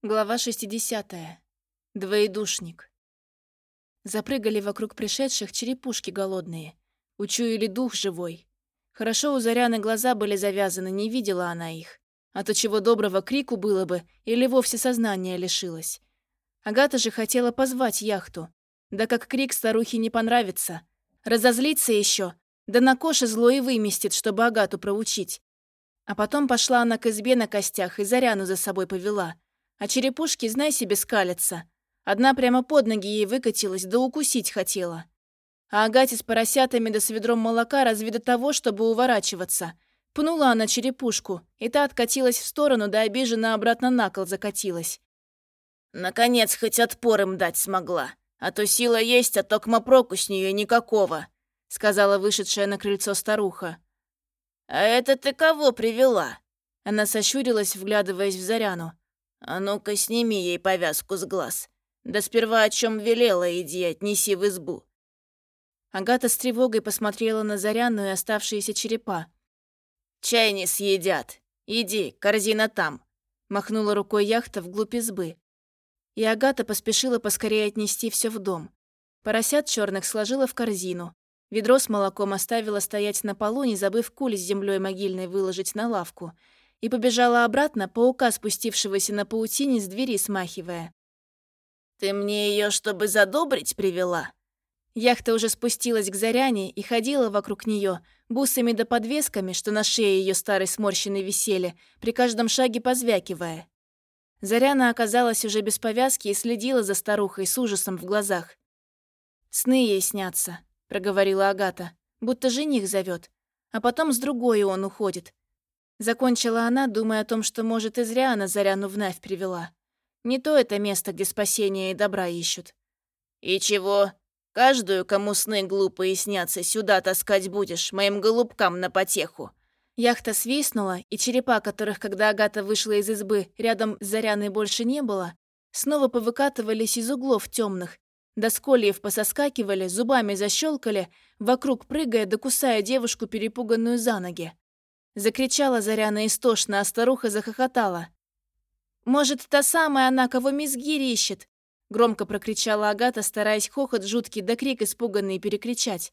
Глава 60. Двоедушник. Запрыгали вокруг пришедших черепушки голодные. Учуяли дух живой. Хорошо у Заряны глаза были завязаны, не видела она их. А то чего доброго крику было бы, или вовсе сознания лишилась. Агата же хотела позвать яхту. Да как крик старухе не понравится. Разозлиться еще, да на коше зло и выместит, чтобы Агату проучить. А потом пошла она к избе на костях и Заряну за собой повела – а черепушки, знай себе, скалятся. Одна прямо под ноги ей выкатилась, да укусить хотела. А Агате с поросятами да с ведром молока разве до того, чтобы уворачиваться. Пнула она черепушку, и та откатилась в сторону, да обиженно обратно на кол закатилась. «Наконец, хоть отпор им дать смогла. А то сила есть, а токма проку с нее никакого», — сказала вышедшая на крыльцо старуха. «А это ты кого привела?» Она сощурилась, вглядываясь в Заряну. «А ну-ка, сними ей повязку с глаз. Да сперва о чем велела, иди, отнеси в избу». Агата с тревогой посмотрела на Заряну и оставшиеся черепа. «Чай не съедят. Иди, корзина там», — махнула рукой яхта вглубь избы. И Агата поспешила поскорее отнести все в дом. Поросят черных сложила в корзину. Ведро с молоком оставила стоять на полу, не забыв куль с землей могильной выложить на лавку — и побежала обратно, паука спустившегося на паутине с двери смахивая. «Ты мне ее, чтобы задобрить, привела?» Яхта уже спустилась к Заряне и ходила вокруг нее бусами да подвесками, что на шее ее старой сморщенной висели, при каждом шаге позвякивая. Заряна оказалась уже без повязки и следила за старухой с ужасом в глазах. «Сны ей снятся», — проговорила Агата, будто жених зовет, а потом с другой он уходит, Закончила она, думая о том, что, может, и зря она Заряну вновь привела. Не то это место, где спасение и добра ищут. «И чего? Каждую, кому сны глупые снятся, сюда таскать будешь, моим голубкам на потеху». Яхта свистнула, и черепа, которых, когда Агата вышла из избы, рядом с Заряной больше не было, снова повыкатывались из углов темных, до скольев пососкакивали, зубами защелкали, вокруг прыгая, докусая девушку, перепуганную за ноги. Закричала Заряна истошно, а старуха захохотала. «Может, та самая она, кого мисс Гири ищет?» Громко прокричала Агата, стараясь хохот жуткий да крик испуганный перекричать.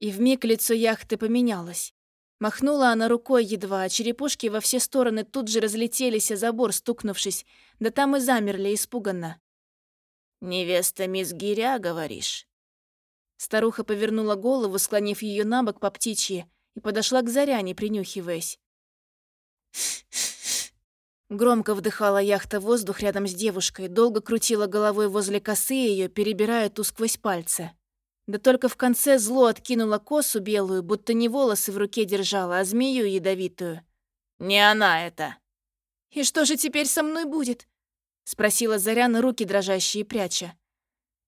И вмиг лицо яхты поменялось. Махнула она рукой едва, а черепушки во все стороны тут же разлетелись, а забор стукнувшись, да там и замерли испуганно. «Невеста мисс Гиря, говоришь?» Старуха повернула голову, склонив ее на бок по птичьи, и подошла к Заряне, принюхиваясь. Громко вдыхала яхта воздух рядом с девушкой, долго крутила головой возле косы ее, перебирая ту сквозь пальцы. Да только в конце зло откинула косу белую, будто не волосы в руке держала, а змею ядовитую. «Не она это!» «И что же теперь со мной будет?» — спросила Заряна, руки дрожащие пряча.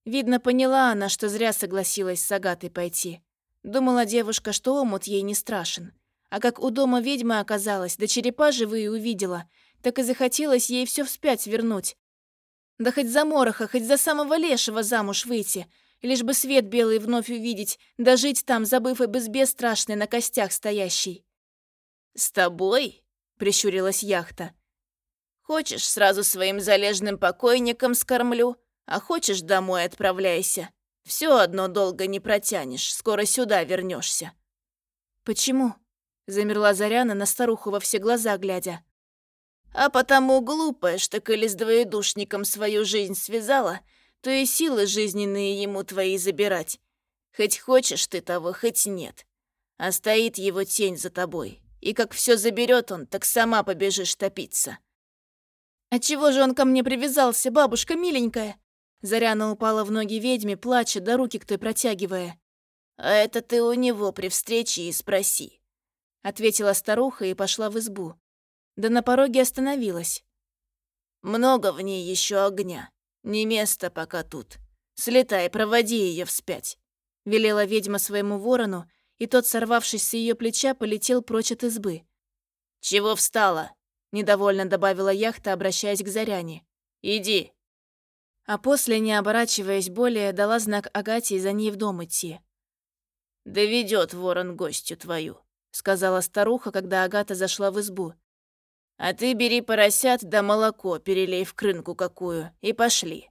Видно, поняла она, что зря согласилась с Агатой пойти. Думала девушка, что омут ей не страшен. А как у дома ведьмы оказалась, да черепа живые увидела, так и захотелось ей все вспять вернуть. Да хоть за мороха, хоть за самого лешего замуж выйти, лишь бы свет белый вновь увидеть, да жить там, забыв об избе страшной на костях стоящей. «С тобой?» — прищурилась яхта. «Хочешь, сразу своим залежным покойникам скормлю, а хочешь, домой отправляйся. Все одно долго не протянешь, скоро сюда вернешься. «Почему?» — замерла Заряна на старуху во все глаза глядя. «А потому глупая, что коли с двоедушником свою жизнь связала, то и силы жизненные ему твои забирать. Хоть хочешь ты того, хоть нет. А стоит его тень за тобой, и как все заберет он, так сама побежишь топиться». «А чего же он ко мне привязался, бабушка миленькая?» Заряна упала в ноги ведьме, плача, да руки к той протягивая. «А это ты у него при встрече и спроси», — ответила старуха и пошла в избу. Да на пороге остановилась. «Много в ней еще огня. Не место пока тут. Слетай, проводи ее вспять», — велела ведьма своему ворону, и тот, сорвавшись с ее плеча, полетел прочь от избы. «Чего встала?» — недовольно добавила яхта, обращаясь к Заряне. «Иди, а после, не оборачиваясь более, дала знак Агате за ней в дом идти. «Доведет ворон гостью твою», — сказала старуха, когда Агата зашла в избу. А ты бери поросят да молоко, перелей в крынку какую, и пошли.